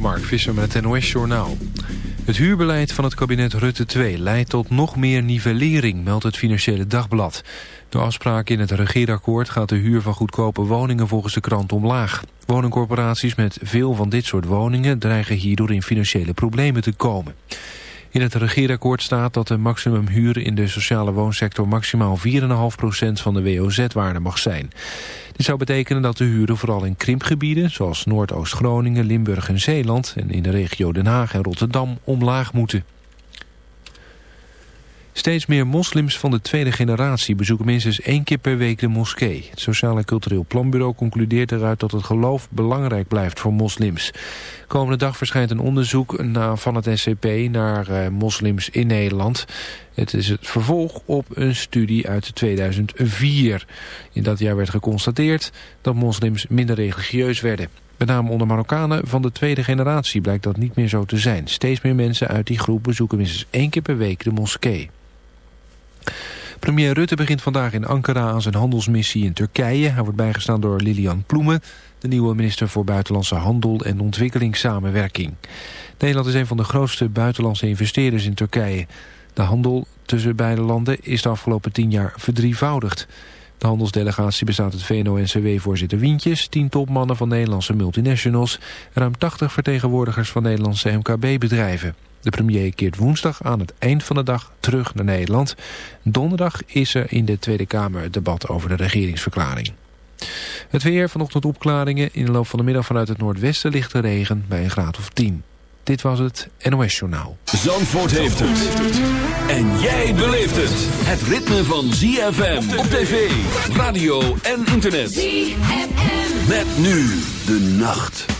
Mark Visser met het NOS-journaal. Het huurbeleid van het kabinet Rutte 2 leidt tot nog meer nivellering, meldt het Financiële Dagblad. Door afspraken in het regeerakkoord gaat de huur van goedkope woningen volgens de krant omlaag. Woningcorporaties met veel van dit soort woningen dreigen hierdoor in financiële problemen te komen. In het regeerakkoord staat dat de maximumhuur in de sociale woonsector maximaal 4,5% van de WOZ-waarde mag zijn. Dit zou betekenen dat de huren vooral in krimpgebieden zoals Noordoost-Groningen, Limburg en Zeeland en in de regio Den Haag en Rotterdam omlaag moeten. Steeds meer moslims van de tweede generatie bezoeken minstens één keer per week de moskee. Het Sociaal en Cultureel Planbureau concludeert eruit dat het geloof belangrijk blijft voor moslims. Komende dag verschijnt een onderzoek van het SCP naar uh, moslims in Nederland. Het is het vervolg op een studie uit 2004. In dat jaar werd geconstateerd dat moslims minder religieus werden. Met name onder Marokkanen van de tweede generatie blijkt dat niet meer zo te zijn. Steeds meer mensen uit die groep bezoeken minstens één keer per week de moskee. Premier Rutte begint vandaag in Ankara aan zijn handelsmissie in Turkije. Hij wordt bijgestaan door Lilian Ploemen, de nieuwe minister voor Buitenlandse Handel en Ontwikkelingssamenwerking. Nederland is een van de grootste buitenlandse investeerders in Turkije. De handel tussen beide landen is de afgelopen tien jaar verdrievoudigd. De handelsdelegatie bestaat uit VNO-NCW-voorzitter Wientjes... tien topmannen van Nederlandse multinationals... en ruim 80 vertegenwoordigers van Nederlandse MKB-bedrijven. De premier keert woensdag aan het eind van de dag terug naar Nederland. Donderdag is er in de Tweede Kamer het debat over de regeringsverklaring. Het weer, vanochtend opklaringen. In de loop van de middag vanuit het noordwesten ligt de regen bij een graad of 10. Dit was het NOS Journaal. Zandvoort heeft het. En jij beleeft het. Het ritme van ZFM op tv, radio en internet. ZFM. Met nu de nacht.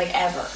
like ever.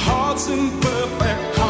heart's in perfect harmony.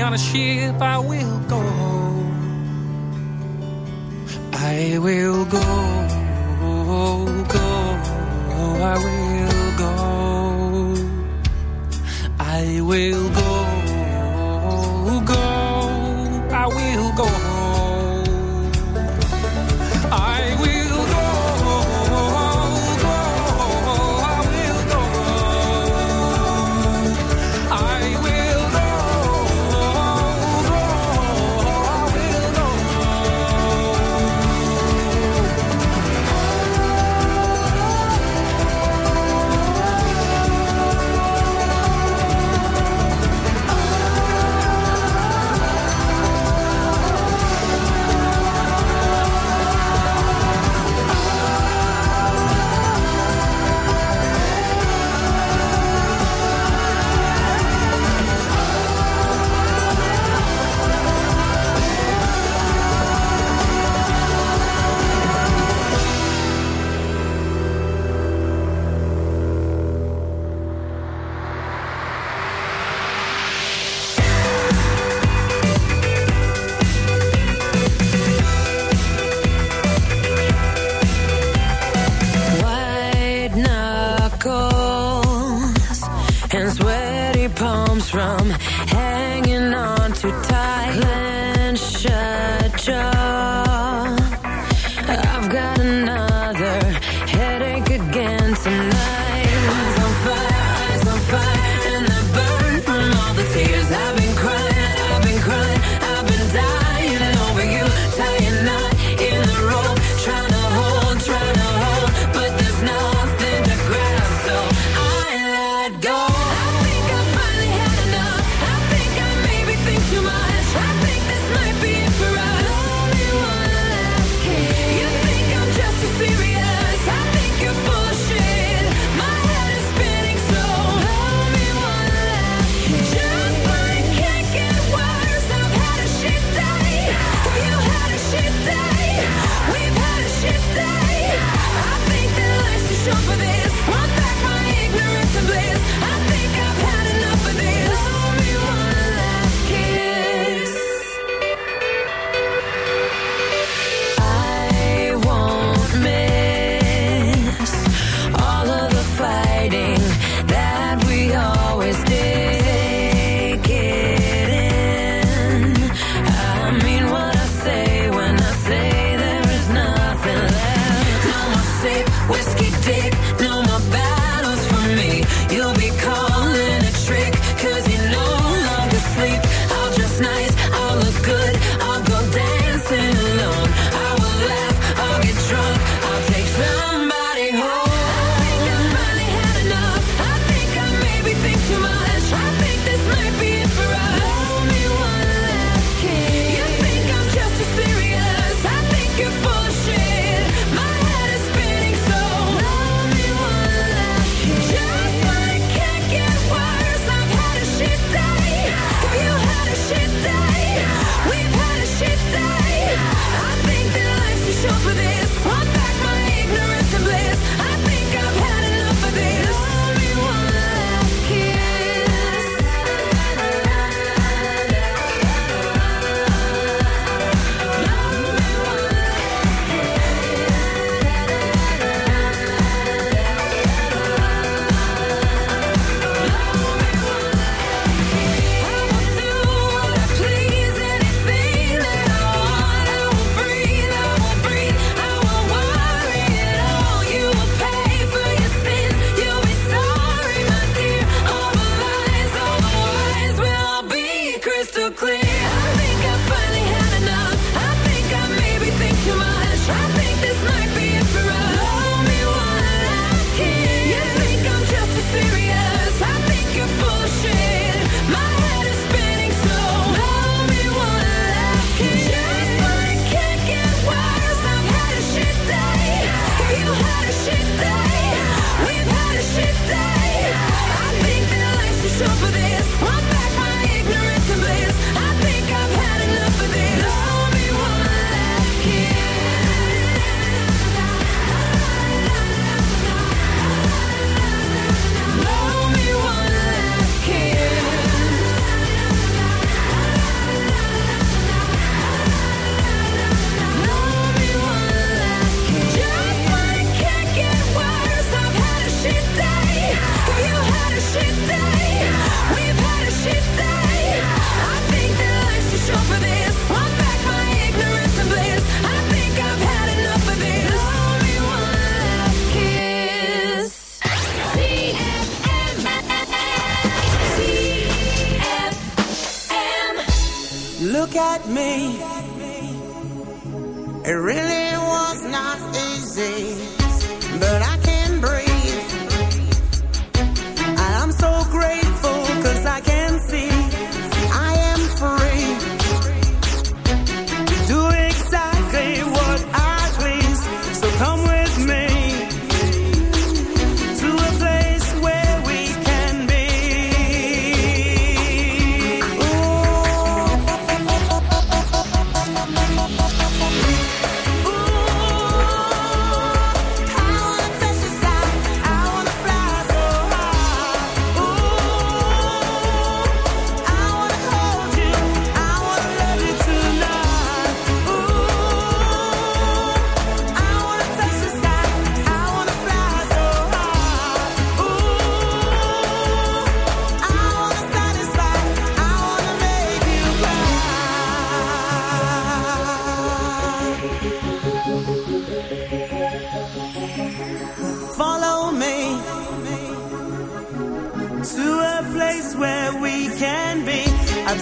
on a ship, I will go.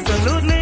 The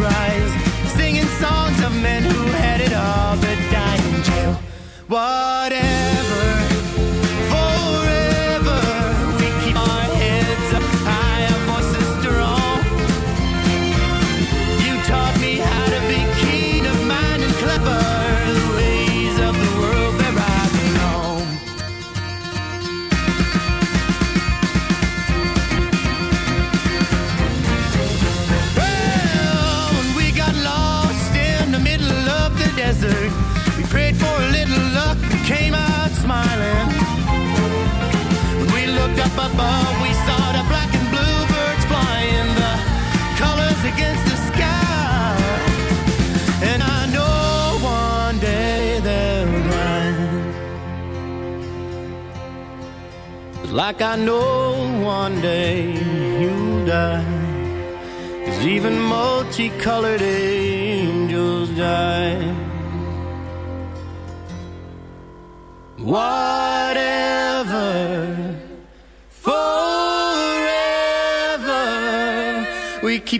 rise, singing songs of men who had it all but died in jail. Whatever. But we saw the black and the colors against the sky. And I know one day they'll. Like I know one day you'll die. Cause even multicolored angels die. Whatever